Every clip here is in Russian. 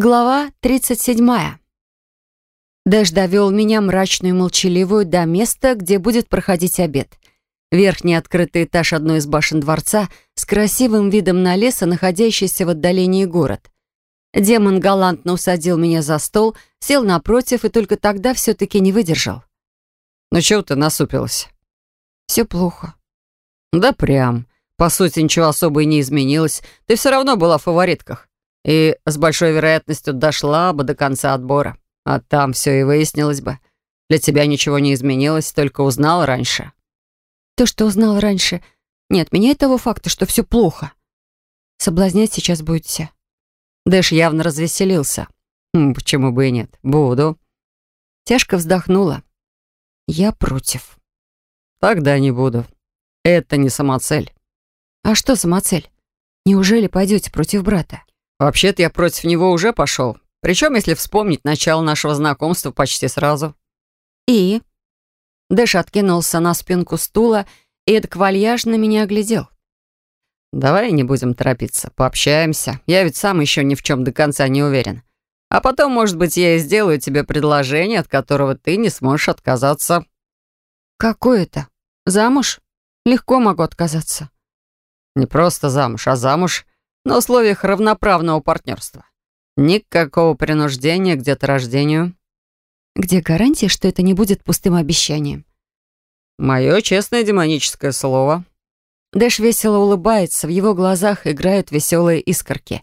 Глава 37. Дэш довел меня, мрачную и молчаливую, до места, где будет проходить обед. Верхний открытый этаж одной из башен дворца с красивым видом на лес, находящийся в отдалении город. Демон галантно усадил меня за стол, сел напротив и только тогда все-таки не выдержал. «Ну чего ты насупилась?» «Все плохо». «Да прям. По сути, ничего особо и не изменилось. Ты все равно была в фаворитках и с большой вероятностью дошла бы до конца отбора. А там все и выяснилось бы. Для тебя ничего не изменилось, только узнал раньше. То, что узнал раньше, не отменяет того факта, что все плохо. Соблазнять сейчас будете. Дэш явно развеселился. Хм, почему бы и нет? Буду. Тяжко вздохнула. Я против. Тогда не буду. Это не самоцель. А что самоцель? Неужели пойдете против брата? Вообще-то я против него уже пошел. Причем, если вспомнить начало нашего знакомства почти сразу. И? Дэш откинулся на спинку стула и эдак вальяжно меня оглядел. «Давай не будем торопиться, пообщаемся. Я ведь сам еще ни в чем до конца не уверен. А потом, может быть, я и сделаю тебе предложение, от которого ты не сможешь отказаться». «Какое это? Замуж? Легко могу отказаться». «Не просто замуж, а замуж на условиях равноправного партнерства. Никакого принуждения к деторождению. Где гарантия, что это не будет пустым обещанием? Мое честное демоническое слово. Дэш весело улыбается, в его глазах играют веселые искорки.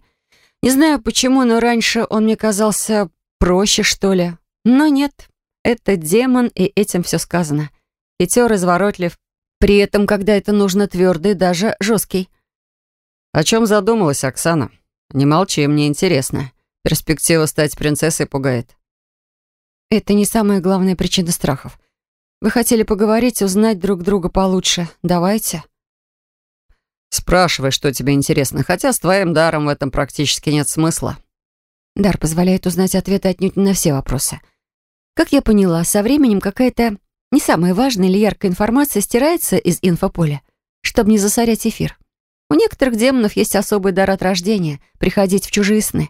Не знаю почему, но раньше он мне казался проще, что ли. Но нет, это демон, и этим все сказано. Хитер, изворотлив, при этом, когда это нужно, твердый, даже жесткий. «О чем задумалась Оксана? Не молчи, мне интересно. Перспектива стать принцессой пугает». «Это не самая главная причина страхов. Вы хотели поговорить, узнать друг друга получше. Давайте». «Спрашивай, что тебе интересно, хотя с твоим даром в этом практически нет смысла». Дар позволяет узнать ответы отнюдь не на все вопросы. Как я поняла, со временем какая-то не самая важная или яркая информация стирается из инфополя, чтобы не засорять эфир. У некоторых демонов есть особый дар от рождения — приходить в чужие сны.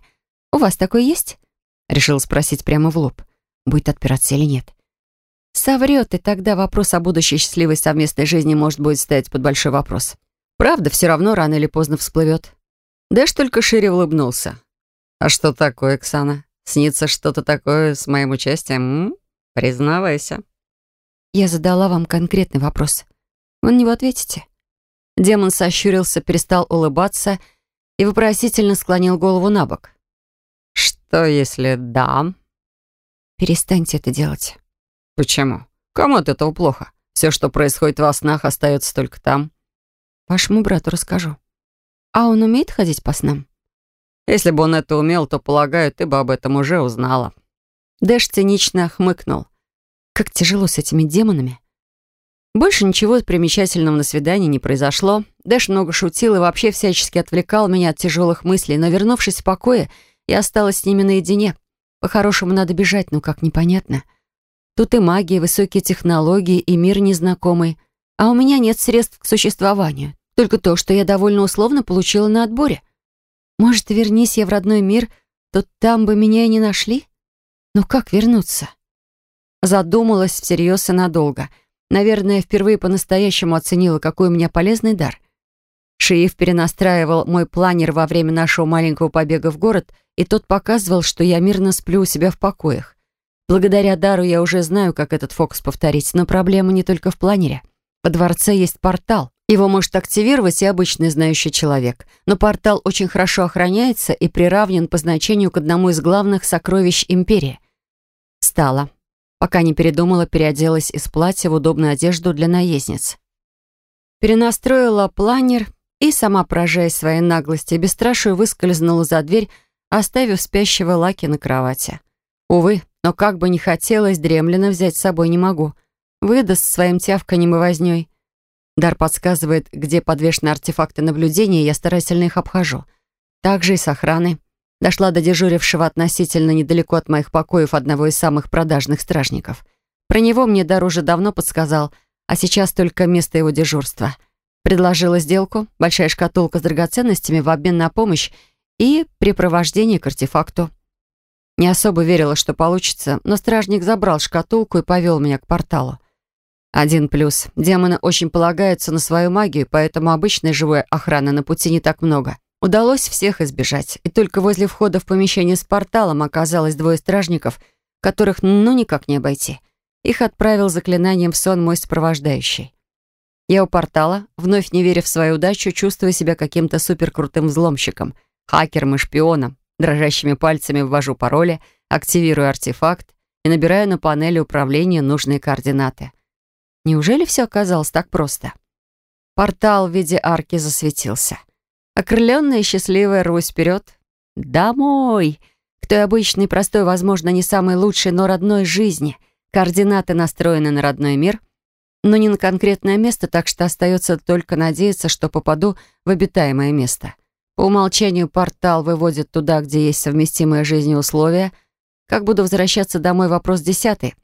У вас такой есть?» Решил спросить прямо в лоб. Будет отпираться или нет. Соврет, и тогда вопрос о будущей счастливой совместной жизни может будет стоять под большой вопрос. Правда, все равно рано или поздно всплывет. Дэш только шире улыбнулся. «А что такое, Оксана? Снится что-то такое с моим участием? М? Признавайся». Я задала вам конкретный вопрос. Вы на него ответите? Демон сощурился, перестал улыбаться и вопросительно склонил голову на бок. «Что, если да?» «Перестаньте это делать». «Почему? Кому от этого плохо? Все, что происходит во снах, остается только там». «Вашему брату расскажу». «А он умеет ходить по снам?» «Если бы он это умел, то, полагаю, ты бы об этом уже узнала». Дэш цинично хмыкнул. «Как тяжело с этими демонами». Больше ничего примечательного на свидании не произошло. Дэш много шутил и вообще всячески отвлекал меня от тяжелых мыслей, но, вернувшись в покое, я осталась с ними наедине. По-хорошему надо бежать, но как непонятно. Тут и магия, высокие технологии, и мир незнакомый. А у меня нет средств к существованию. Только то, что я довольно условно получила на отборе. Может, вернись я в родной мир, то там бы меня и не нашли? Но как вернуться? Задумалась всерьез и надолго — Наверное, впервые по-настоящему оценила, какой у меня полезный дар. Шиев перенастраивал мой планер во время нашего маленького побега в город, и тот показывал, что я мирно сплю у себя в покоях. Благодаря дару я уже знаю, как этот фокус повторить, но проблема не только в планере. Во дворце есть портал. Его может активировать и обычный знающий человек. Но портал очень хорошо охраняется и приравнен по значению к одному из главных сокровищ Империи. Стало. Пока не передумала, переоделась из платья в удобную одежду для наездниц. Перенастроила планер и, сама поражаясь своей наглости, бесстрашию выскользнула за дверь, оставив спящего Лаки на кровати. Увы, но как бы ни хотелось, дремлина взять с собой не могу. Выдаст своим тявканем и вознёй. Дар подсказывает, где подвешены артефакты наблюдения, я старательно их обхожу. Также и с охраной. Дошла до дежурившего относительно недалеко от моих покоев одного из самых продажных стражников. Про него мне Дар уже давно подсказал, а сейчас только место его дежурства. Предложила сделку, большая шкатулка с драгоценностями в обмен на помощь и припровождение к артефакту. Не особо верила, что получится, но стражник забрал шкатулку и повел меня к порталу. Один плюс. Демоны очень полагаются на свою магию, поэтому обычной живой охраны на пути не так много. Удалось всех избежать, и только возле входа в помещение с порталом оказалось двое стражников, которых ну никак не обойти. Их отправил заклинанием в сон мой сопровождающий. Я у портала, вновь не веря в свою удачу, чувствуя себя каким-то суперкрутым взломщиком, хакером и шпионом, дрожащими пальцами ввожу пароли, активирую артефакт и набираю на панели управления нужные координаты. Неужели все оказалось так просто? Портал в виде арки засветился. Окрыленная и счастливая рвусь вперед. Домой! К той обычной, простой, возможно, не самой лучшей, но родной жизни. Координаты настроены на родной мир, но не на конкретное место, так что остается только надеяться, что попаду в обитаемое место. По умолчанию портал выводит туда, где есть совместимые жизни условия. Как буду возвращаться домой, вопрос десятый.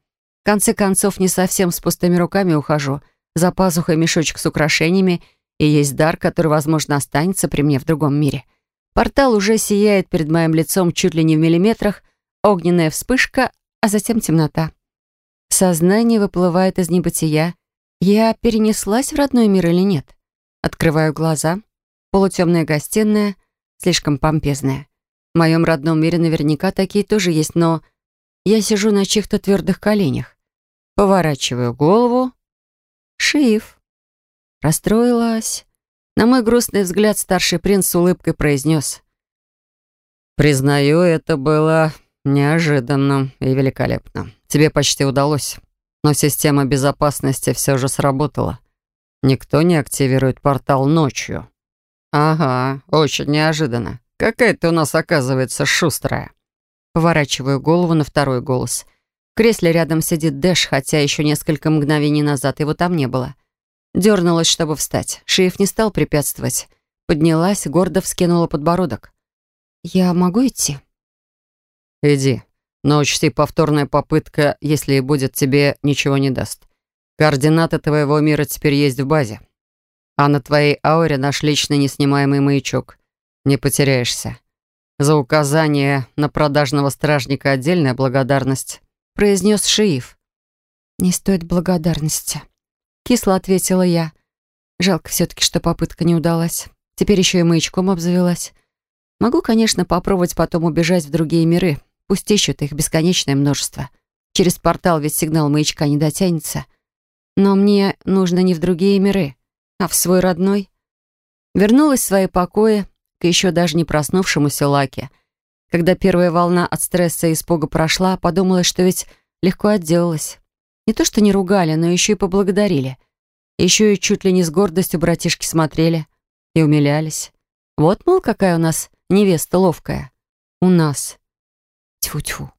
В конце концов, не совсем с пустыми руками ухожу. За пазухой мешочек с украшениями и есть дар, который, возможно, останется при мне в другом мире. Портал уже сияет перед моим лицом чуть ли не в миллиметрах, огненная вспышка, а затем темнота. Сознание выплывает из небытия. Я перенеслась в родной мир или нет? Открываю глаза. Полутемная гостиная, слишком помпезная. В моем родном мире наверняка такие тоже есть, но я сижу на чьих-то твердых коленях. Поворачиваю голову. Шиф. Расстроилась. На мой грустный взгляд старший принц с улыбкой произнес. «Признаю, это было неожиданно и великолепно. Тебе почти удалось, но система безопасности все же сработала. Никто не активирует портал ночью». «Ага, очень неожиданно. Какая ты у нас, оказывается, шустрая». Поворачиваю голову на второй голос. В кресле рядом сидит Дэш, хотя еще несколько мгновений назад его там не было. Дернулась, чтобы встать. Шиев не стал препятствовать. Поднялась, гордо вскинула подбородок. «Я могу идти?» «Иди. Но учти, повторная попытка, если и будет, тебе ничего не даст. Координаты твоего мира теперь есть в базе. А на твоей ауре наш личный неснимаемый маячок. Не потеряешься. За указание на продажного стражника отдельная благодарность», — произнес Шиев. «Не стоит благодарности», — кисло ответила я. Жалко все-таки, что попытка не удалась. Теперь еще и маячком обзавелась. Могу, конечно, попробовать потом убежать в другие миры. Пусть ищут их бесконечное множество. Через портал ведь сигнал маячка не дотянется. Но мне нужно не в другие миры, а в свой родной. Вернулась в свои покои, к еще даже не проснувшемуся Лаке. Когда первая волна от стресса и испуга прошла, подумала, что ведь легко отделалась. Не то что не ругали, но еще и поблагодарили. Еще и чуть ли не с гордостью братишки смотрели и умилялись. Вот, мол, какая у нас невеста ловкая. У нас. Тьфу-тьфу.